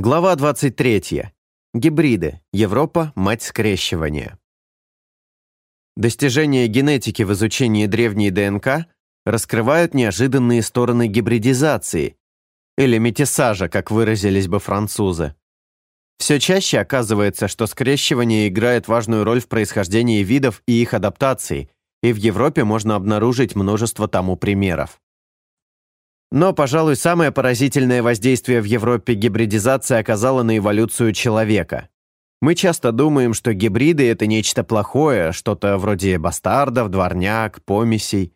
Глава 23. Гибриды. Европа. Мать скрещивания. Достижения генетики в изучении древней ДНК раскрывают неожиданные стороны гибридизации, или метисажа, как выразились бы французы. Все чаще оказывается, что скрещивание играет важную роль в происхождении видов и их адаптации, и в Европе можно обнаружить множество тому примеров. Но, пожалуй, самое поразительное воздействие в Европе гибридизация оказала на эволюцию человека. Мы часто думаем, что гибриды — это нечто плохое, что-то вроде бастардов, дворняк, помесей.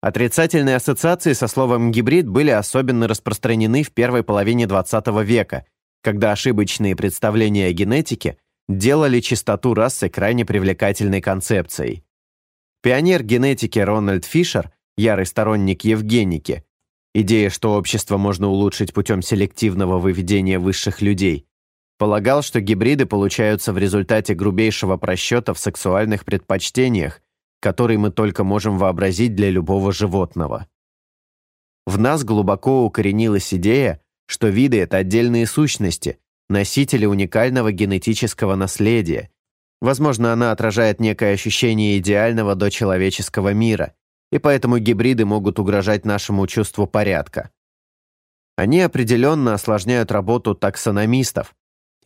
Отрицательные ассоциации со словом «гибрид» были особенно распространены в первой половине XX века, когда ошибочные представления о генетике делали чистоту расы крайне привлекательной концепцией. Пионер генетики Рональд Фишер, ярый сторонник Евгеники, Идея, что общество можно улучшить путем селективного выведения высших людей, полагал, что гибриды получаются в результате грубейшего просчета в сексуальных предпочтениях, который мы только можем вообразить для любого животного. В нас глубоко укоренилась идея, что виды — это отдельные сущности, носители уникального генетического наследия. Возможно, она отражает некое ощущение идеального дочеловеческого мира, и поэтому гибриды могут угрожать нашему чувству порядка. Они определенно осложняют работу таксономистов,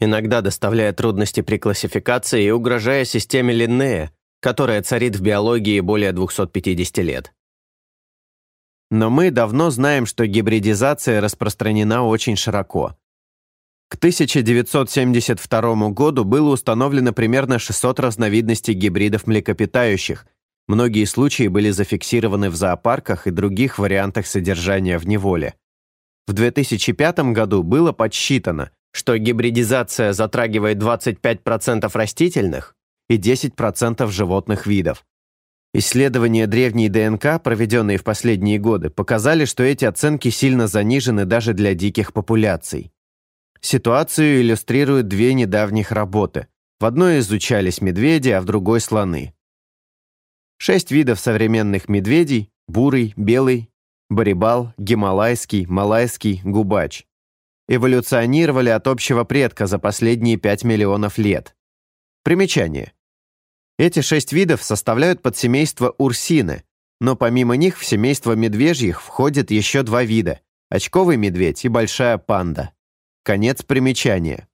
иногда доставляя трудности при классификации и угрожая системе Линнея, которая царит в биологии более 250 лет. Но мы давно знаем, что гибридизация распространена очень широко. К 1972 году было установлено примерно 600 разновидностей гибридов млекопитающих – Многие случаи были зафиксированы в зоопарках и других вариантах содержания в неволе. В 2005 году было подсчитано, что гибридизация затрагивает 25% растительных и 10% животных видов. Исследования древней ДНК, проведенные в последние годы, показали, что эти оценки сильно занижены даже для диких популяций. Ситуацию иллюстрируют две недавних работы. В одной изучались медведи, а в другой – слоны. Шесть видов современных медведей – бурый, белый, барибал, гималайский, малайский, губач – эволюционировали от общего предка за последние 5 миллионов лет. Примечание. Эти шесть видов составляют подсемейство урсины, но помимо них в семейство медвежьих входят еще два вида – очковый медведь и большая панда. Конец примечания.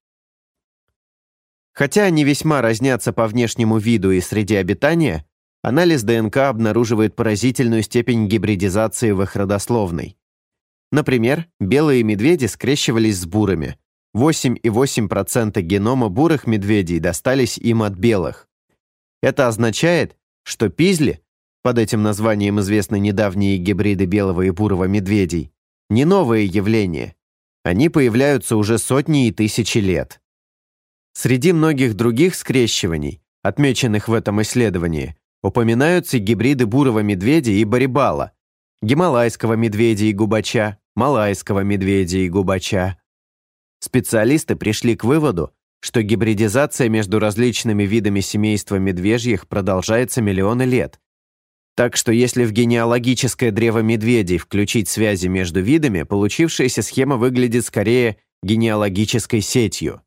Хотя они весьма разнятся по внешнему виду и среде обитания, анализ ДНК обнаруживает поразительную степень гибридизации в их родословной. Например, белые медведи скрещивались с бурами. 8,8% генома бурых медведей достались им от белых. Это означает, что пизли, под этим названием известны недавние гибриды белого и бурого медведей, не новое явление. Они появляются уже сотни и тысячи лет. Среди многих других скрещиваний, отмеченных в этом исследовании, упоминаются гибриды бурого медведя и барибала, гималайского медведя и губача, малайского медведя и губача. Специалисты пришли к выводу, что гибридизация между различными видами семейства медвежьих продолжается миллионы лет. Так что если в генеалогическое древо медведей включить связи между видами, получившаяся схема выглядит скорее генеалогической сетью.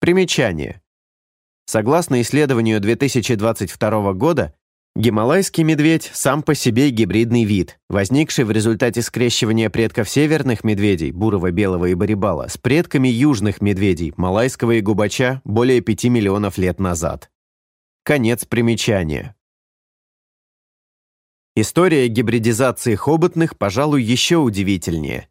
Примечание. Согласно исследованию 2022 года, гималайский медведь сам по себе гибридный вид, возникший в результате скрещивания предков северных медведей, бурого, белого и барибала, с предками южных медведей, малайского и губача, более 5 миллионов лет назад. Конец примечания. История гибридизации хоботных, пожалуй, еще удивительнее.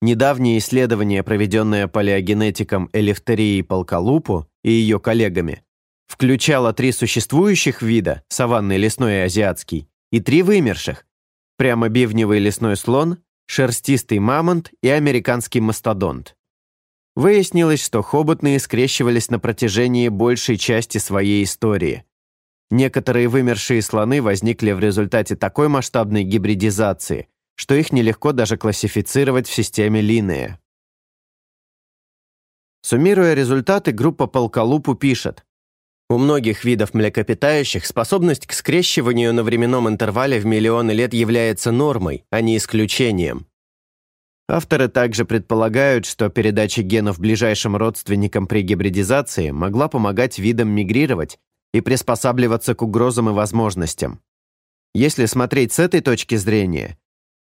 Недавнее исследование, проведенное палеогенетиком Элефтерией Полкалупу и ее коллегами, включала три существующих вида, саванный лесной и азиатский, и три вымерших, прямо бивневый лесной слон, шерстистый мамонт и американский мастодонт. Выяснилось, что хоботные скрещивались на протяжении большей части своей истории. Некоторые вымершие слоны возникли в результате такой масштабной гибридизации, что их нелегко даже классифицировать в системе Линнея. Суммируя результаты, группа Полколупу пишет, у многих видов млекопитающих способность к скрещиванию на временном интервале в миллионы лет является нормой, а не исключением. Авторы также предполагают, что передача генов ближайшим родственникам при гибридизации могла помогать видам мигрировать и приспосабливаться к угрозам и возможностям. Если смотреть с этой точки зрения,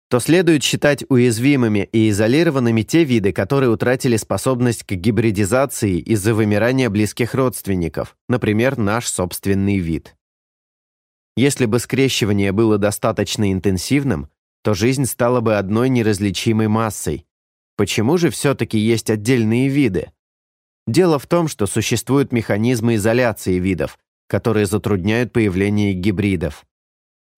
то следует считать уязвимыми и изолированными те виды, которые утратили способность к гибридизации из-за вымирания близких родственников, например, наш собственный вид. Если бы скрещивание было достаточно интенсивным, то жизнь стала бы одной неразличимой массой. Почему же все-таки есть отдельные виды? Дело в том, что существуют механизмы изоляции видов, которые затрудняют появление гибридов.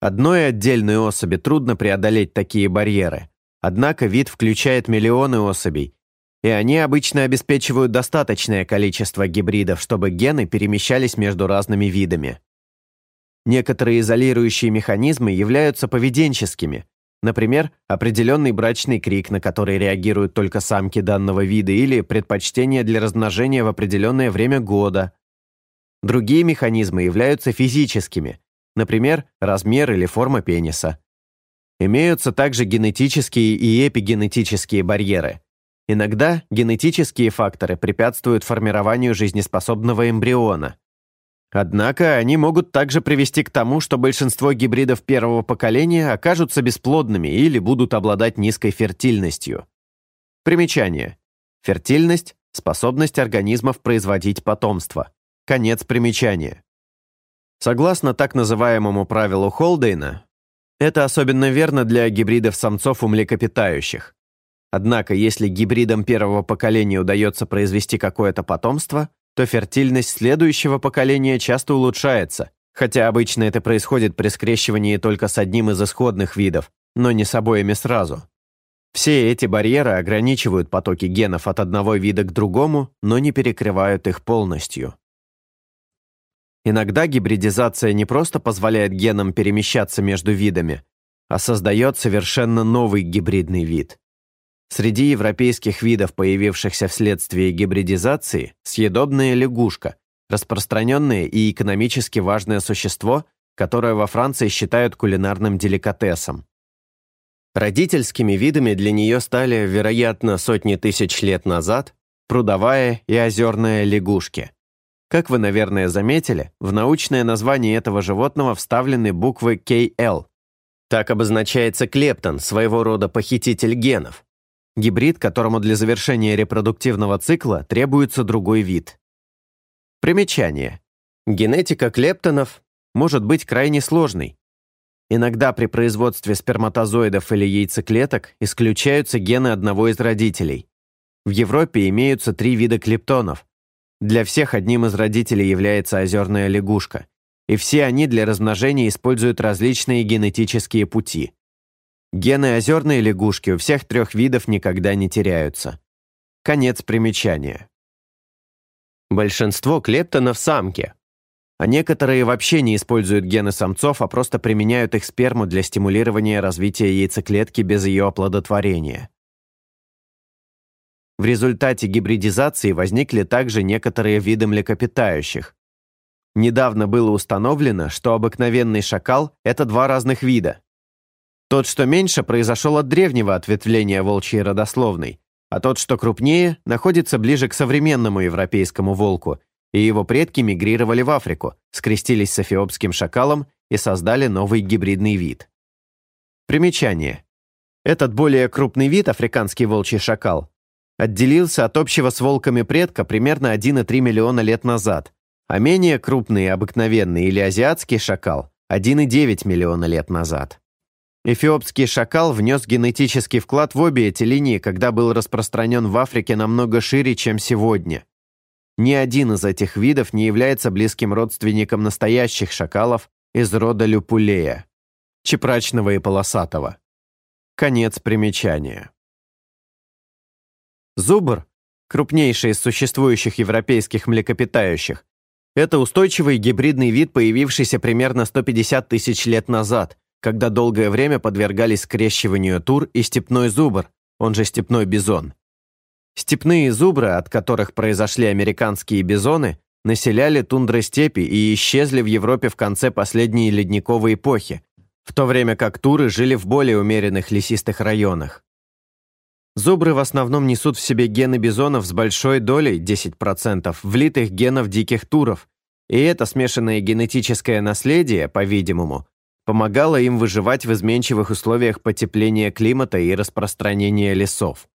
Одной отдельной особи трудно преодолеть такие барьеры, однако вид включает миллионы особей, и они обычно обеспечивают достаточное количество гибридов, чтобы гены перемещались между разными видами. Некоторые изолирующие механизмы являются поведенческими, Например, определенный брачный крик, на который реагируют только самки данного вида, или предпочтение для размножения в определенное время года. Другие механизмы являются физическими, например, размер или форма пениса. Имеются также генетические и эпигенетические барьеры. Иногда генетические факторы препятствуют формированию жизнеспособного эмбриона, Однако они могут также привести к тому, что большинство гибридов первого поколения окажутся бесплодными или будут обладать низкой фертильностью. Примечание. Фертильность – способность организмов производить потомство. Конец примечания. Согласно так называемому правилу Холдейна, это особенно верно для гибридов самцов у млекопитающих. Однако, если гибридам первого поколения удается произвести какое-то потомство, то фертильность следующего поколения часто улучшается, хотя обычно это происходит при скрещивании только с одним из исходных видов, но не с обоими сразу. Все эти барьеры ограничивают потоки генов от одного вида к другому, но не перекрывают их полностью. Иногда гибридизация не просто позволяет генам перемещаться между видами, а создает совершенно новый гибридный вид. Среди европейских видов, появившихся вследствие гибридизации, съедобная лягушка, распространенное и экономически важное существо, которое во Франции считают кулинарным деликатесом. Родительскими видами для нее стали, вероятно, сотни тысяч лет назад прудовая и озерная лягушки. Как вы, наверное, заметили, в научное название этого животного вставлены буквы KL. Так обозначается клептон, своего рода похититель генов гибрид, которому для завершения репродуктивного цикла требуется другой вид. Примечание. Генетика клептонов может быть крайне сложной. Иногда при производстве сперматозоидов или яйцеклеток исключаются гены одного из родителей. В Европе имеются три вида клептонов. Для всех одним из родителей является озерная лягушка, и все они для размножения используют различные генетические пути – Гены озерной лягушки у всех трех видов никогда не теряются. Конец примечания. Большинство клептонов – самки, а некоторые вообще не используют гены самцов, а просто применяют их сперму для стимулирования развития яйцеклетки без ее оплодотворения. В результате гибридизации возникли также некоторые виды млекопитающих. Недавно было установлено, что обыкновенный шакал – это два разных вида. Тот, что меньше, произошел от древнего ответвления волчьей родословной, а тот, что крупнее, находится ближе к современному европейскому волку, и его предки мигрировали в Африку, скрестились с эфиопским шакалом и создали новый гибридный вид. Примечание. Этот более крупный вид, африканский волчий шакал, отделился от общего с волками предка примерно 1,3 миллиона лет назад, а менее крупный обыкновенный или азиатский шакал – 1,9 миллиона лет назад. Эфиопский шакал внес генетический вклад в обе эти линии, когда был распространен в Африке намного шире, чем сегодня. Ни один из этих видов не является близким родственником настоящих шакалов из рода люпулея, чепрачного и полосатого. Конец примечания. Зубр, крупнейший из существующих европейских млекопитающих, это устойчивый гибридный вид, появившийся примерно 150 тысяч лет назад – когда долгое время подвергались скрещиванию тур и степной зубр, он же степной бизон. Степные зубры, от которых произошли американские бизоны, населяли тундры степи и исчезли в Европе в конце последней ледниковой эпохи, в то время как туры жили в более умеренных лесистых районах. Зубры в основном несут в себе гены бизонов с большой долей, 10%, влитых генов диких туров, и это смешанное генетическое наследие, по-видимому, помогало им выживать в изменчивых условиях потепления климата и распространения лесов.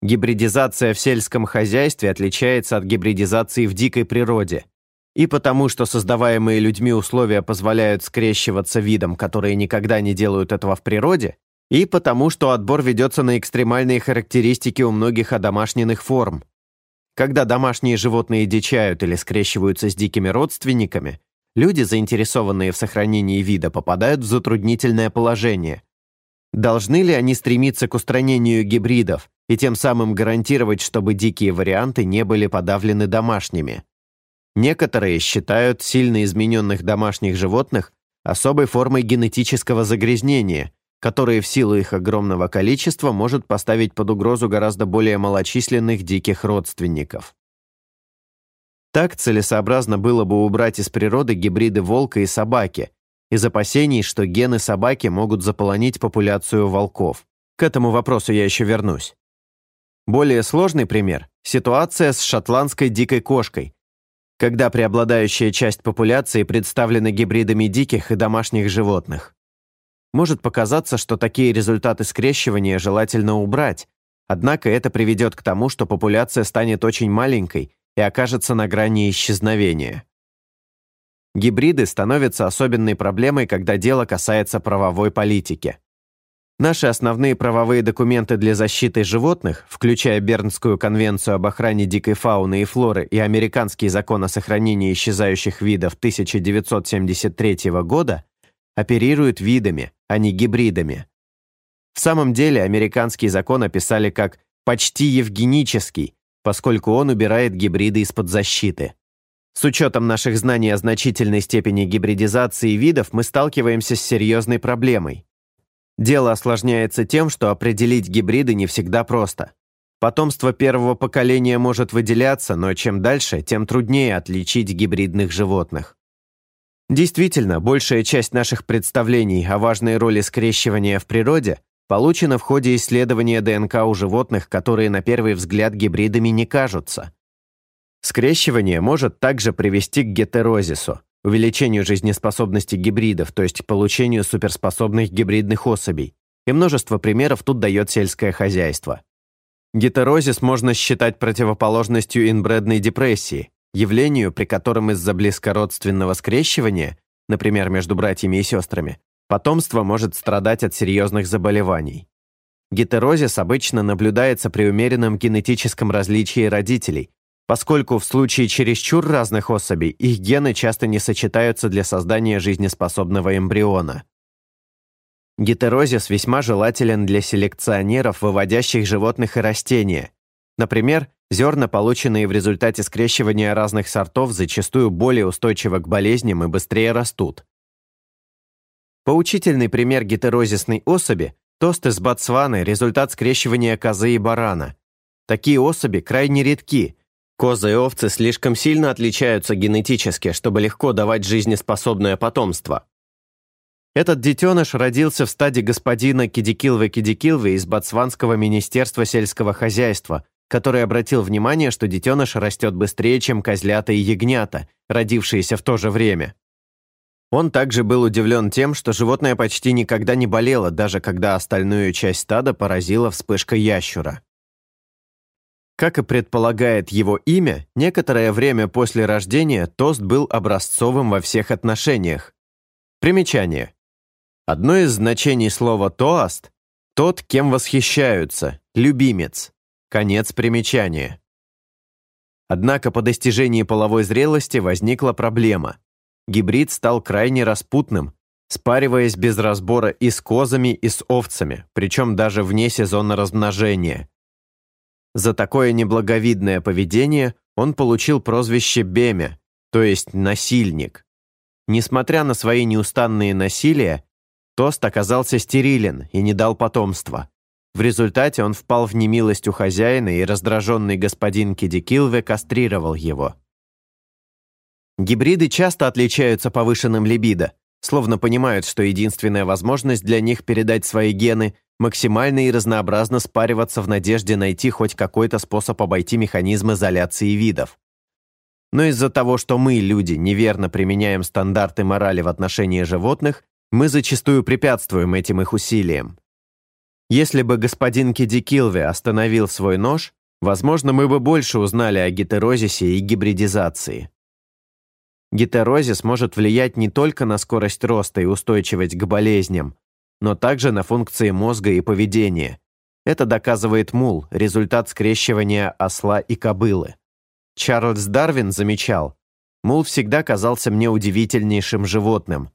Гибридизация в сельском хозяйстве отличается от гибридизации в дикой природе. И потому, что создаваемые людьми условия позволяют скрещиваться видам, которые никогда не делают этого в природе, и потому, что отбор ведется на экстремальные характеристики у многих одомашненных форм. Когда домашние животные дичают или скрещиваются с дикими родственниками, люди, заинтересованные в сохранении вида, попадают в затруднительное положение. Должны ли они стремиться к устранению гибридов и тем самым гарантировать, чтобы дикие варианты не были подавлены домашними? Некоторые считают сильно измененных домашних животных особой формой генетического загрязнения, которые в силу их огромного количества может поставить под угрозу гораздо более малочисленных диких родственников. Так целесообразно было бы убрать из природы гибриды волка и собаки, из опасений, что гены собаки могут заполонить популяцию волков. К этому вопросу я еще вернусь. Более сложный пример – ситуация с шотландской дикой кошкой, когда преобладающая часть популяции представлена гибридами диких и домашних животных. Может показаться, что такие результаты скрещивания желательно убрать, однако это приведет к тому, что популяция станет очень маленькой и окажется на грани исчезновения. Гибриды становятся особенной проблемой, когда дело касается правовой политики. Наши основные правовые документы для защиты животных, включая Бернскую конвенцию об охране дикой фауны и флоры и Американский закон о сохранении исчезающих видов 1973 года, оперируют видами, а не гибридами. В самом деле американский закон описали как «почти евгенический», поскольку он убирает гибриды из-под защиты. С учетом наших знаний о значительной степени гибридизации видов мы сталкиваемся с серьезной проблемой. Дело осложняется тем, что определить гибриды не всегда просто. Потомство первого поколения может выделяться, но чем дальше, тем труднее отличить гибридных животных. Действительно, большая часть наших представлений о важной роли скрещивания в природе получена в ходе исследования ДНК у животных, которые на первый взгляд гибридами не кажутся. Скрещивание может также привести к гетерозису, увеличению жизнеспособности гибридов, то есть получению суперспособных гибридных особей. И множество примеров тут дает сельское хозяйство. Гетерозис можно считать противоположностью инбредной депрессии, явлению, при котором из-за близкородственного скрещивания, например, между братьями и сестрами, потомство может страдать от серьезных заболеваний. Гетерозис обычно наблюдается при умеренном генетическом различии родителей, поскольку в случае чересчур разных особей их гены часто не сочетаются для создания жизнеспособного эмбриона. Гетерозис весьма желателен для селекционеров, выводящих животных и растения. Например, Зерна, полученные в результате скрещивания разных сортов, зачастую более устойчивы к болезням и быстрее растут. Поучительный пример гетерозисной особи – тост из Ботсваны, результат скрещивания козы и барана. Такие особи крайне редки. Козы и овцы слишком сильно отличаются генетически, чтобы легко давать жизнеспособное потомство. Этот детеныш родился в стаде господина Кидикилве-Кидикилве из Ботсванского министерства сельского хозяйства – который обратил внимание, что детеныш растет быстрее, чем козлята и ягнята, родившиеся в то же время. Он также был удивлен тем, что животное почти никогда не болело, даже когда остальную часть стада поразила вспышка ящура. Как и предполагает его имя, некоторое время после рождения тост был образцовым во всех отношениях. Примечание. Одно из значений слова «тоаст» — тот, кем восхищаются, любимец. Конец примечания. Однако по достижении половой зрелости возникла проблема. Гибрид стал крайне распутным, спариваясь без разбора и с козами, и с овцами, причем даже вне сезона размножения. За такое неблаговидное поведение он получил прозвище Бемя, то есть «насильник». Несмотря на свои неустанные насилия, Тост оказался стерилен и не дал потомства. В результате он впал в немилость у хозяина, и раздраженный господин Кидикилве кастрировал его. Гибриды часто отличаются повышенным либидо. словно понимают, что единственная возможность для них передать свои гены – максимально и разнообразно спариваться в надежде найти хоть какой-то способ обойти механизм изоляции видов. Но из-за того, что мы, люди, неверно применяем стандарты морали в отношении животных, мы зачастую препятствуем этим их усилиям. Если бы господин Кидикилве остановил свой нож, возможно, мы бы больше узнали о гетерозисе и гибридизации. Гетерозис может влиять не только на скорость роста и устойчивость к болезням, но также на функции мозга и поведения. Это доказывает мул, результат скрещивания осла и кобылы. Чарльз Дарвин замечал, мул всегда казался мне удивительнейшим животным.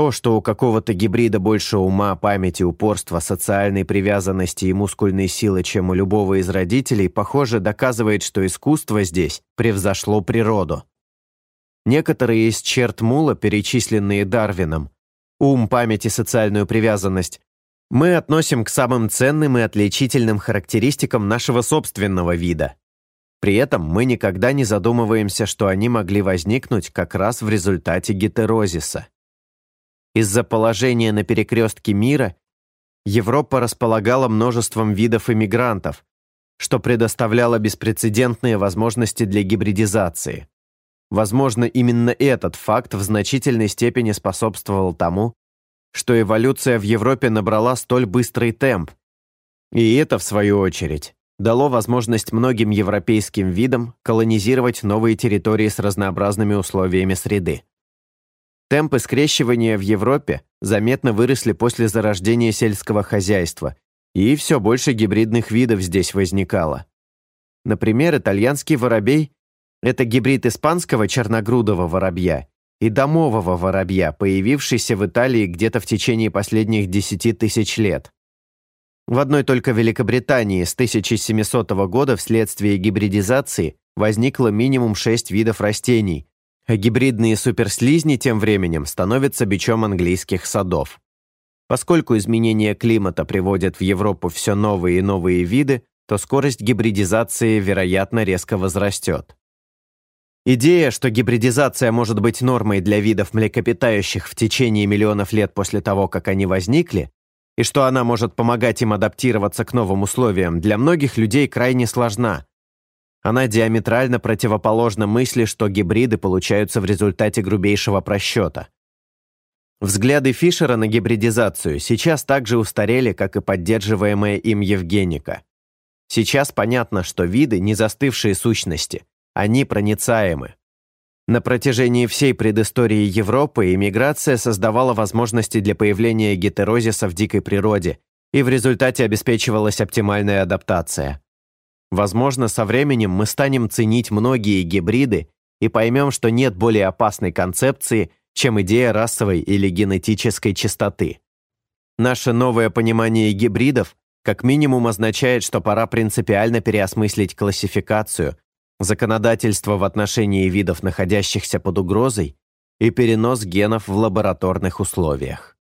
То, что у какого-то гибрида больше ума, памяти, упорства, социальной привязанности и мускульной силы, чем у любого из родителей, похоже, доказывает, что искусство здесь превзошло природу. Некоторые из черт мула, перечисленные Дарвином, ум, память и социальную привязанность, мы относим к самым ценным и отличительным характеристикам нашего собственного вида. При этом мы никогда не задумываемся, что они могли возникнуть как раз в результате гетерозиса. Из-за положения на перекрестке мира Европа располагала множеством видов иммигрантов, что предоставляло беспрецедентные возможности для гибридизации. Возможно, именно этот факт в значительной степени способствовал тому, что эволюция в Европе набрала столь быстрый темп. И это, в свою очередь, дало возможность многим европейским видам колонизировать новые территории с разнообразными условиями среды. Темпы скрещивания в Европе заметно выросли после зарождения сельского хозяйства, и все больше гибридных видов здесь возникало. Например, итальянский воробей – это гибрид испанского черногрудого воробья и домового воробья, появившийся в Италии где-то в течение последних 10 тысяч лет. В одной только Великобритании с 1700 года вследствие гибридизации возникло минимум 6 видов растений, гибридные суперслизни тем временем становятся бичом английских садов. Поскольку изменения климата приводят в Европу все новые и новые виды, то скорость гибридизации, вероятно, резко возрастет. Идея, что гибридизация может быть нормой для видов млекопитающих в течение миллионов лет после того, как они возникли, и что она может помогать им адаптироваться к новым условиям, для многих людей крайне сложна, она диаметрально противоположна мысли, что гибриды получаются в результате грубейшего просчета. Взгляды Фишера на гибридизацию сейчас также устарели, как и поддерживаемая им Евгеника. Сейчас понятно, что виды – не застывшие сущности, они проницаемы. На протяжении всей предыстории Европы иммиграция создавала возможности для появления гетерозиса в дикой природе, и в результате обеспечивалась оптимальная адаптация. Возможно, со временем мы станем ценить многие гибриды и поймем, что нет более опасной концепции, чем идея расовой или генетической чистоты. Наше новое понимание гибридов как минимум означает, что пора принципиально переосмыслить классификацию, законодательство в отношении видов, находящихся под угрозой, и перенос генов в лабораторных условиях.